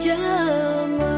jama